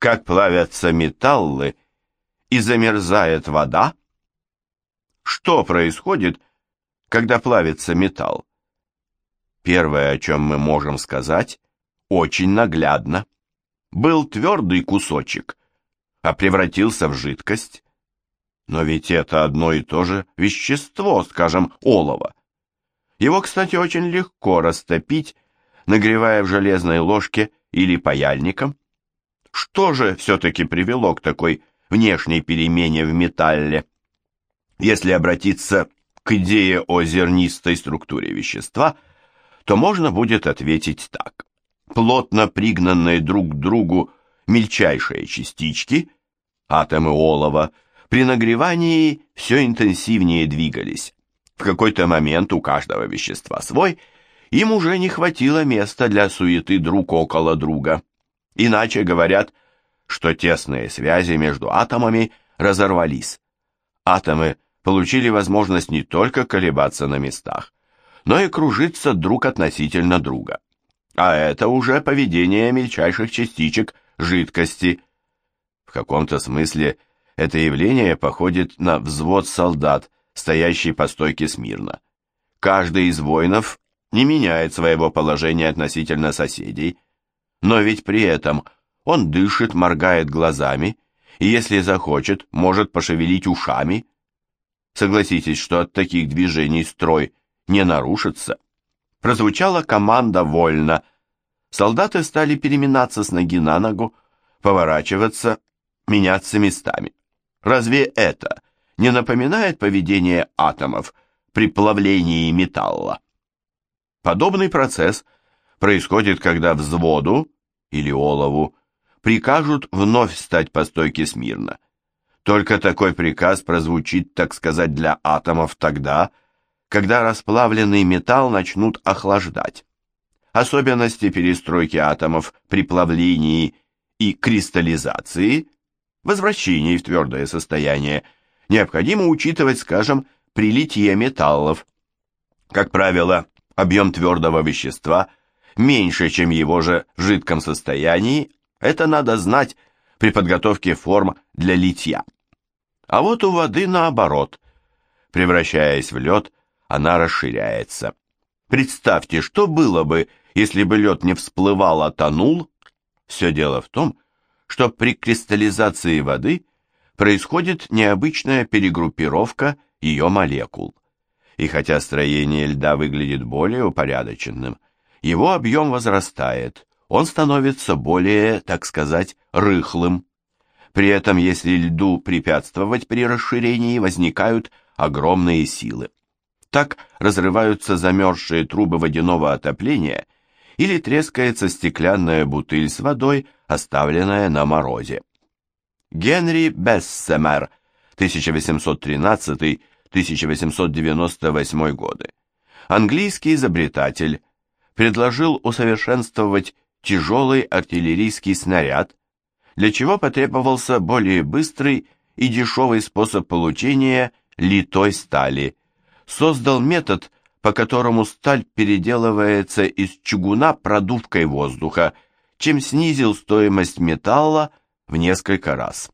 как плавятся металлы и замерзает вода? Что происходит, когда плавится металл? Первое, о чем мы можем сказать, очень наглядно. Был твердый кусочек, а превратился в жидкость. Но ведь это одно и то же вещество, скажем, олово. Его, кстати, очень легко растопить, нагревая в железной ложке или паяльником. Что же все-таки привело к такой внешней перемене в металле? Если обратиться к идее о зернистой структуре вещества, то можно будет ответить так. Плотно пригнанные друг к другу мельчайшие частички, атомы олова, при нагревании все интенсивнее двигались. В какой-то момент у каждого вещества свой, им уже не хватило места для суеты друг около друга. Иначе говорят, что тесные связи между атомами разорвались. Атомы получили возможность не только колебаться на местах, но и кружиться друг относительно друга. А это уже поведение мельчайших частичек жидкости. В каком-то смысле это явление походит на взвод солдат, стоящий по стойке смирно. Каждый из воинов не меняет своего положения относительно соседей, но ведь при этом он дышит, моргает глазами, и если захочет, может пошевелить ушами. Согласитесь, что от таких движений строй не нарушится. Прозвучала команда «Вольно». Солдаты стали переминаться с ноги на ногу, поворачиваться, меняться местами. Разве это не напоминает поведение атомов при плавлении металла? Подобный процесс происходит, когда взводу или олову прикажут вновь стать по стойке смирно. Только такой приказ прозвучит, так сказать, для атомов тогда, когда расплавленный металл начнут охлаждать. Особенности перестройки атомов при плавлении и кристаллизации, возвращении в твердое состояние, необходимо учитывать, скажем, при литье металлов. Как правило, объем твердого вещества меньше, чем его же в жидком состоянии, это надо знать при подготовке форм для литья. А вот у воды наоборот. Превращаясь в лед, она расширяется. Представьте, что было бы, если бы лед не всплывал, а тонул? Все дело в том, что при кристаллизации воды происходит необычная перегруппировка ее молекул и хотя строение льда выглядит более упорядоченным, его объем возрастает, он становится более, так сказать, рыхлым. При этом, если льду препятствовать при расширении, возникают огромные силы. Так разрываются замерзшие трубы водяного отопления или трескается стеклянная бутыль с водой, оставленная на морозе. Генри Бессемер, 1813 1898 годы, английский изобретатель предложил усовершенствовать тяжелый артиллерийский снаряд, для чего потребовался более быстрый и дешевый способ получения литой стали. Создал метод, по которому сталь переделывается из чугуна продувкой воздуха, чем снизил стоимость металла в несколько раз.